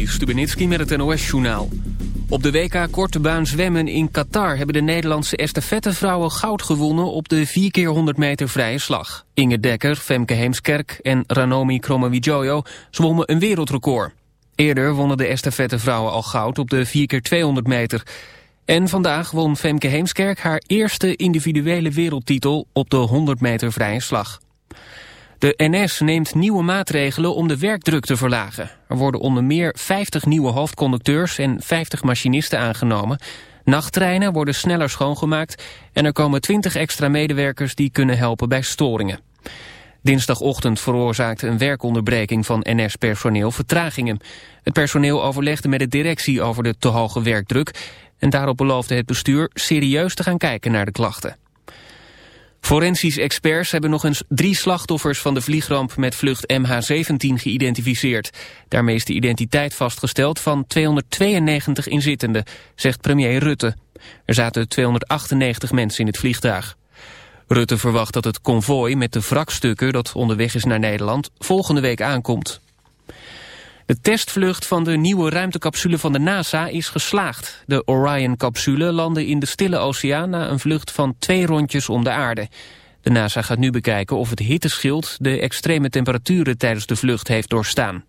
Juri Stubenitski met het NOS-journaal. Op de WK Korte Baan Zwemmen in Qatar... hebben de Nederlandse estafettevrouwen goud gewonnen... op de 4 keer 100 meter vrije slag. Inge Dekker, Femke Heemskerk en Ranomi Kromowidjojo zwommen een wereldrecord. Eerder wonnen de estafettevrouwen al goud op de 4 keer 200 meter. En vandaag won Femke Heemskerk haar eerste individuele wereldtitel... op de 100 meter vrije slag. De NS neemt nieuwe maatregelen om de werkdruk te verlagen. Er worden onder meer 50 nieuwe hoofdconducteurs en 50 machinisten aangenomen. Nachttreinen worden sneller schoongemaakt en er komen 20 extra medewerkers die kunnen helpen bij storingen. Dinsdagochtend veroorzaakte een werkonderbreking van NS-personeel vertragingen. Het personeel overlegde met de directie over de te hoge werkdruk... en daarop beloofde het bestuur serieus te gaan kijken naar de klachten. Forensisch experts hebben nog eens drie slachtoffers van de vliegramp met vlucht MH17 geïdentificeerd. Daarmee is de identiteit vastgesteld van 292 inzittenden, zegt premier Rutte. Er zaten 298 mensen in het vliegtuig. Rutte verwacht dat het konvooi met de wrakstukken dat onderweg is naar Nederland volgende week aankomt. De testvlucht van de nieuwe ruimtecapsule van de NASA is geslaagd. De Orion-capsule landde in de Stille Oceaan na een vlucht van twee rondjes om de aarde. De NASA gaat nu bekijken of het hitteschild de extreme temperaturen tijdens de vlucht heeft doorstaan.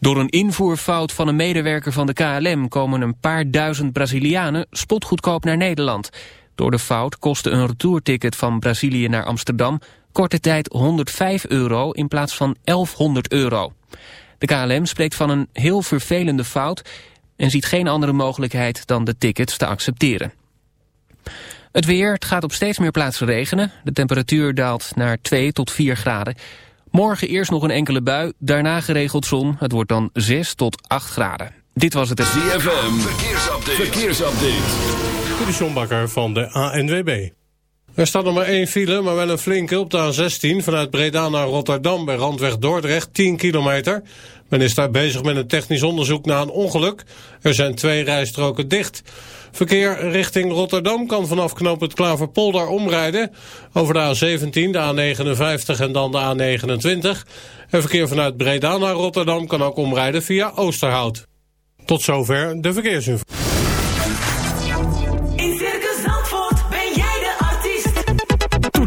Door een invoerfout van een medewerker van de KLM komen een paar duizend Brazilianen spotgoedkoop naar Nederland. Door de fout kostte een retourticket van Brazilië naar Amsterdam korte tijd 105 euro in plaats van 1100 euro. De KLM spreekt van een heel vervelende fout en ziet geen andere mogelijkheid dan de tickets te accepteren. Het weer, het gaat op steeds meer plaatsen regenen. De temperatuur daalt naar 2 tot 4 graden. Morgen eerst nog een enkele bui, daarna geregeld zon. Het wordt dan 6 tot 8 graden. Dit was het... ZFM, verkeersupdate. verkeersupdate. De van de ANWB. Er staat nog maar één file, maar wel een flinke op de A16... vanuit Breda naar Rotterdam bij Randweg Dordrecht, 10 kilometer. Men is daar bezig met een technisch onderzoek na een ongeluk. Er zijn twee rijstroken dicht. Verkeer richting Rotterdam kan vanaf knoop het Klaverpolder omrijden... over de A17, de A59 en dan de A29. En verkeer vanuit Breda naar Rotterdam kan ook omrijden via Oosterhout. Tot zover de verkeersinformatie.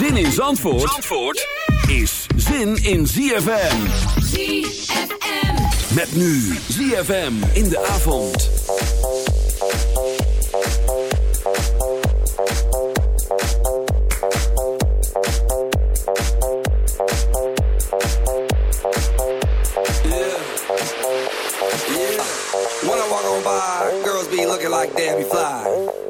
Zin in Zandvoort, Zandvoort is zin in ZFM. ZFM. Met nu ZFM in de avond. When I walk on by, girls be looking like Debbie Fly.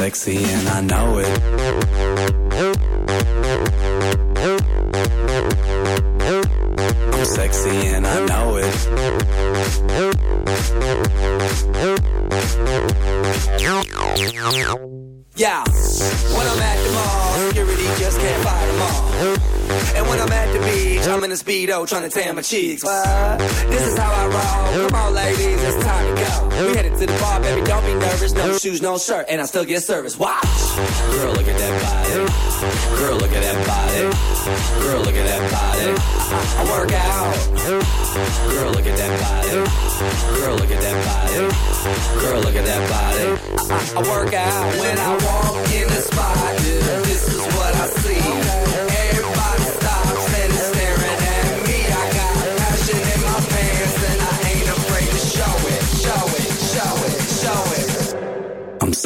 sexy and I know it. I'm sexy and I know it. Yeah, when I'm at the mall, security just can't fight them all. And when I'm at the beach, I'm in a speedo trying to tan my cheeks. This is how I roll. To the bar, baby, don't be nervous. No shoes, no shirt, and I still get service. Watch. Girl, look at that body. Girl, look at that body. Girl, look at that body. I, work out. Girl, look at that body. Girl, look at that body. Girl, look at that body. I, I, I work out when I walk in the spot. This is what I see.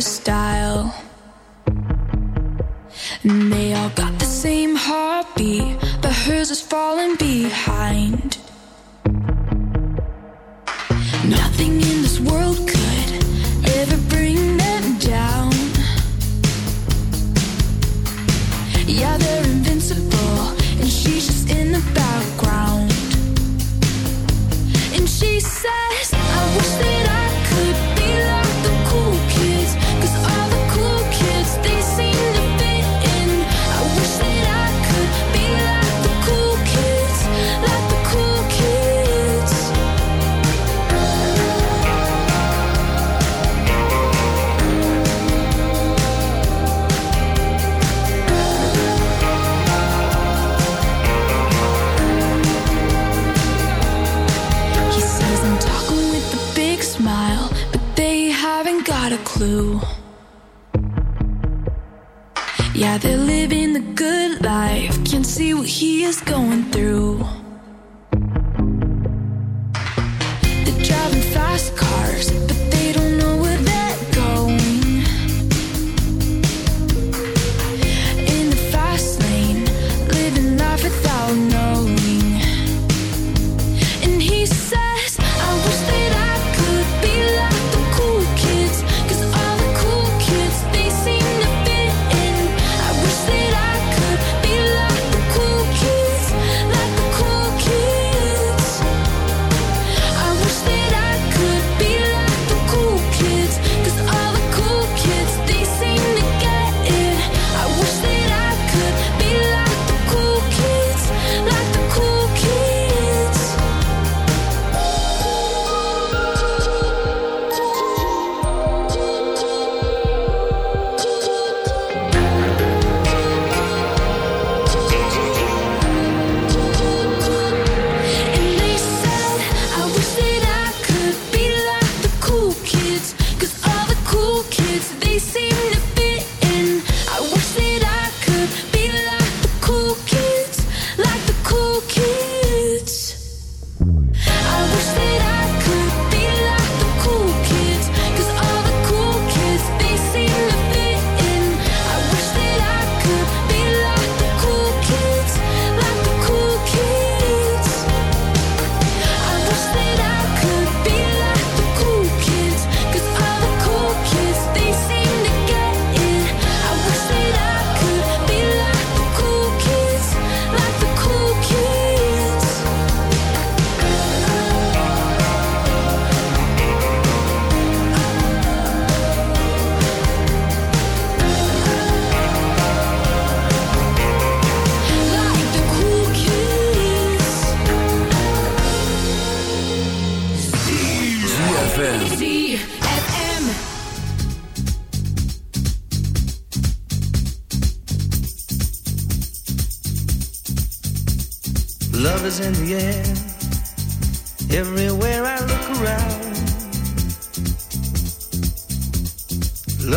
Style.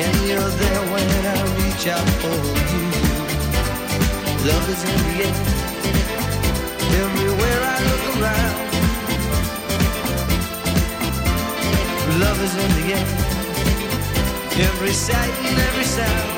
And you're there when I reach out for you. Love is in the air. Everywhere I look around. Love is in the air. Every sight and every sound.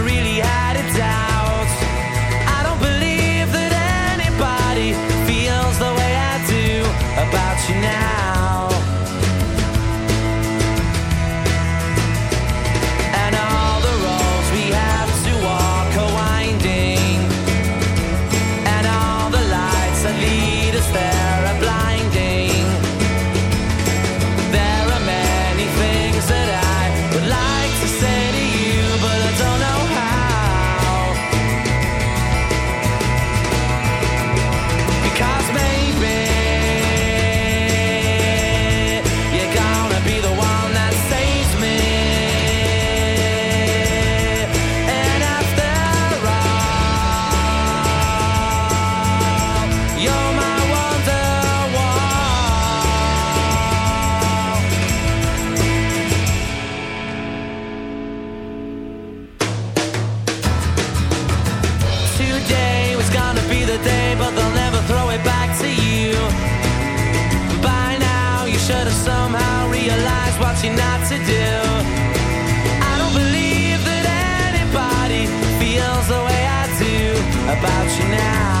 about you now.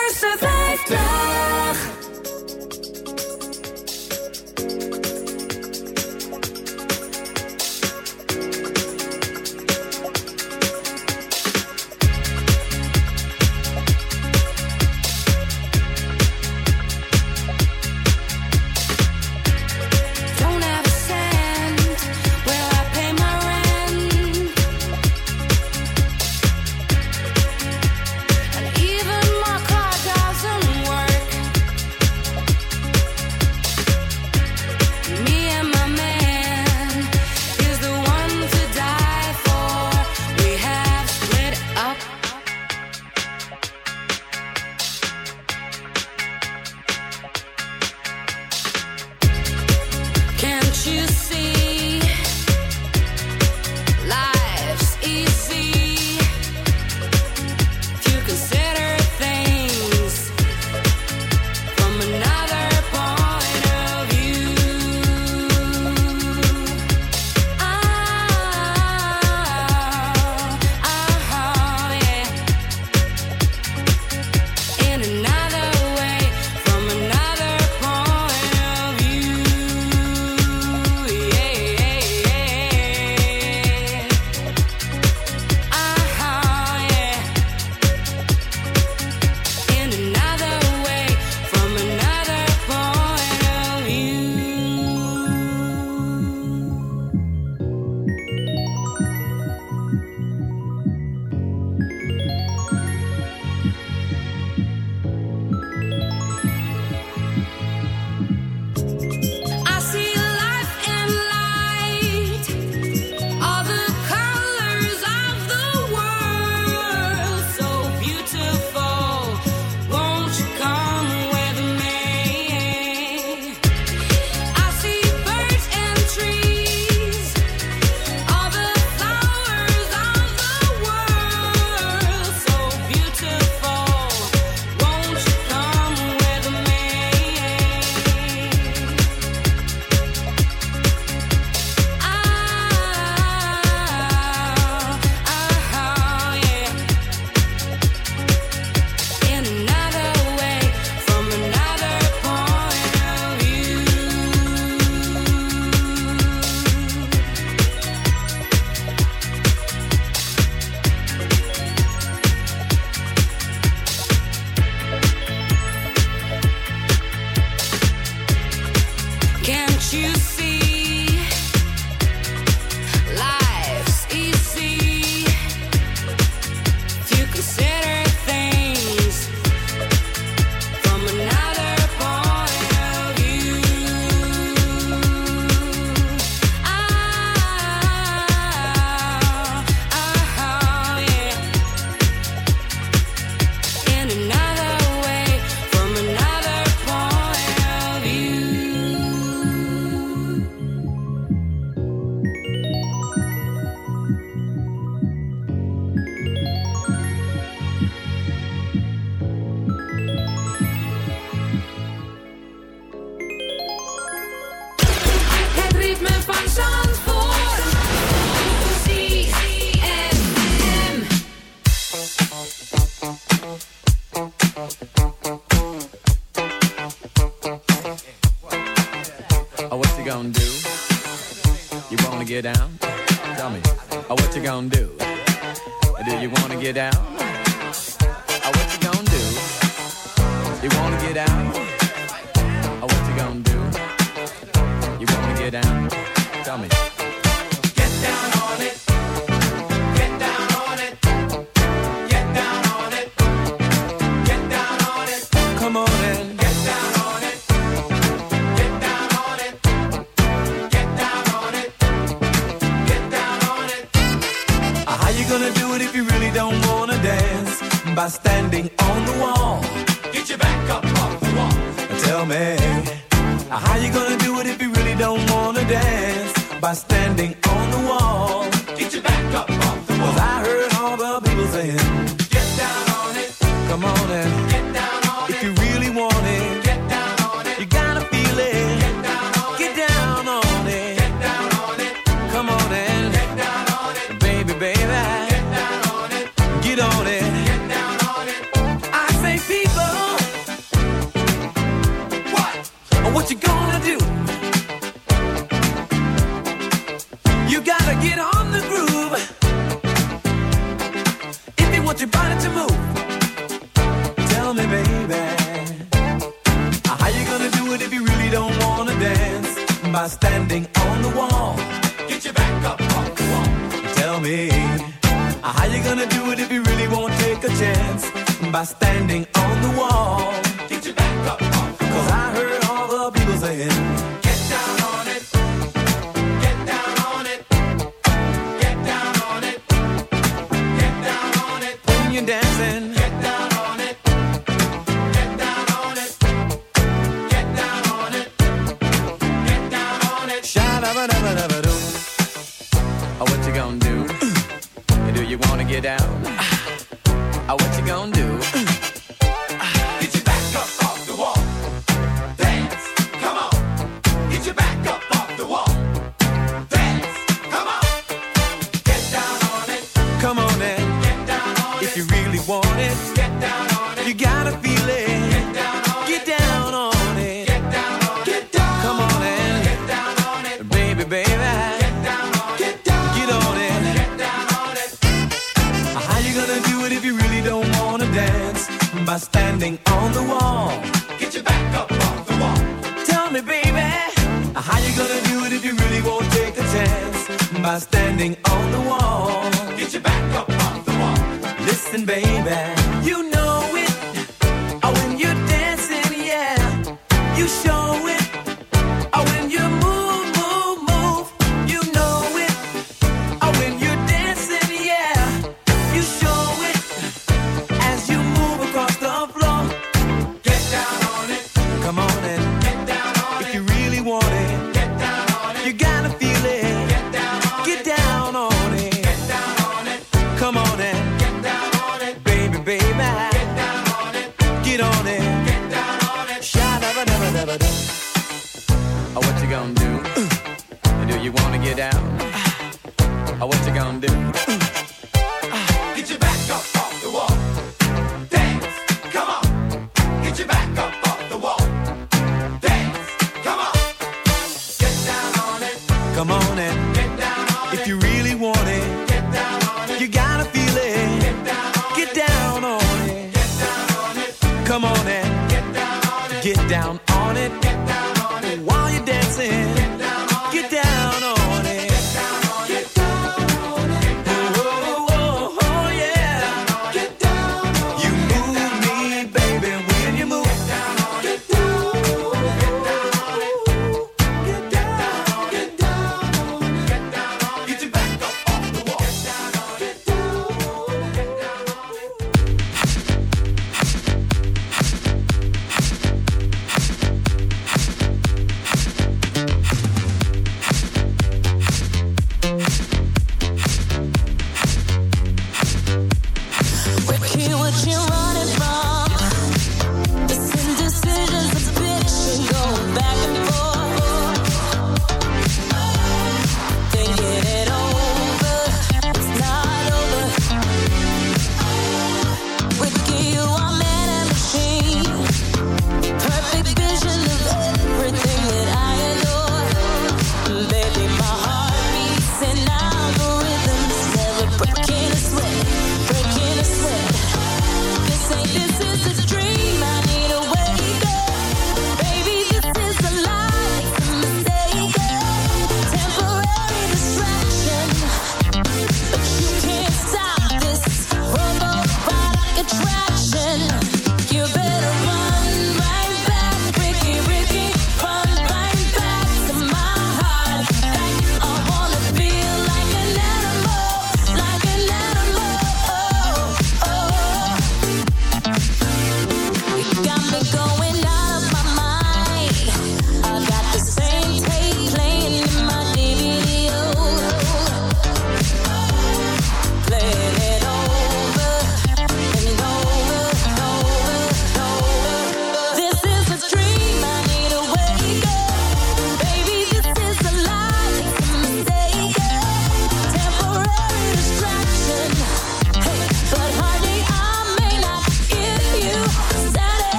50.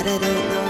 But I don't know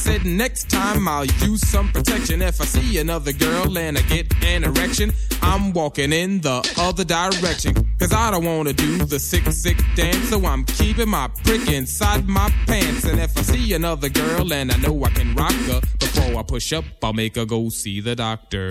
said, Next time I'll use some protection. If I see another girl and I get an erection, I'm walking in the other direction. Cause I don't wanna do the sick, sick dance, so I'm keeping my prick inside my pants. And if I see another girl and I know I can rock her, before I push up, I'll make her go see the doctor.